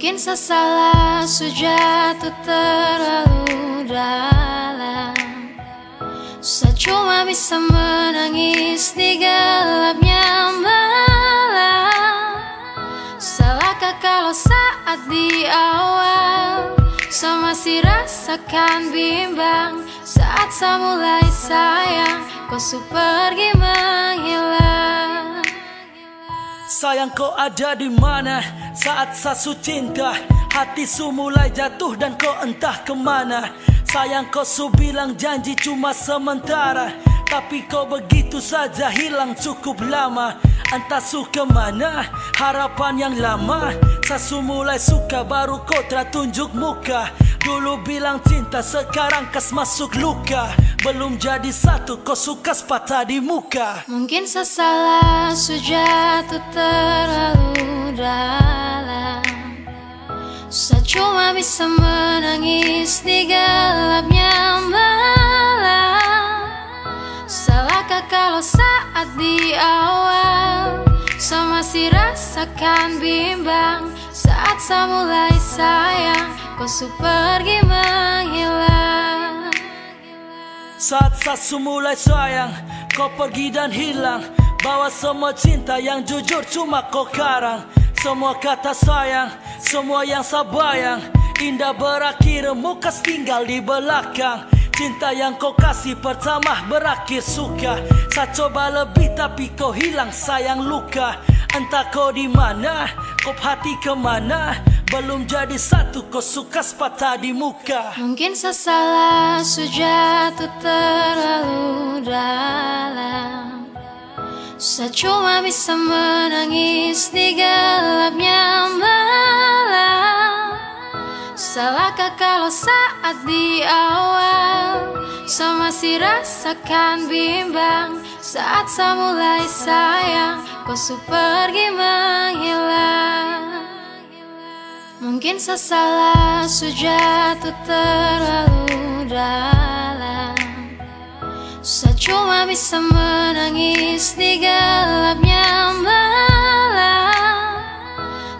Mungkin sesalah sejatuh terlalu dalam. Saya cuma bisa menangis di gelapnya malam. Salahkah kalau saat di awal Saya masih rasakan bimbang? Saat saya mulai sayang Kau su pergi menghilang Sayang kau ada di mana? Saat sasu cinta Hati su mulai jatuh dan kau entah kemana. Sayang kau su bilang janji cuma sementara Tapi kau begitu saja hilang cukup lama. Entah su kemana harapan yang lama. Sasu mulai suka baru kau tunjuk muka. Dulu bilang cinta sekarang kas masuk luka Belum jadi satu kau suka sepatah di muka. Mungkin sesalah sejatuh terlalu dalam. Saya cuma bisa menangis di gelapnya malam. Salahkah kalau saat di awal Saya masih rasakan bimbang? Saat saya mulai sayang Kau su pergi Saat sasu mulai sayang Kau pergi dan hilang. Bawa semua cinta yang jujur cuma kau karang Semua kata sayang Semua yang sabayang. Indah berakhir mukas tinggal di belakang. Cinta yang kau kasih pertama berakhir suka. Saya coba lebih tapi kau hilang sayang luka. Entah kau di mana, kau hati kemana Belum jadi satu kau suka sepatah di muka. Mungkin sesalah sejatuh terlalu dalam. Saya cuma bisa menangis di gelapnya malam. Salahkah kalau saat di awal Saya masih rasakan bimbang? Saat saya mulai sayang Kau su pergi menghilang Mungkin sesalah sejatuh terlalu dalam. Saya cuma bisa menangis di gelapnya malam.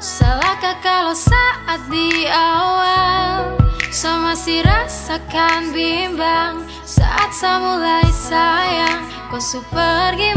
Salahkah kalau saat di awal Saya masih rasakan bimbang? Saat saya mulai sayang Kau su pergi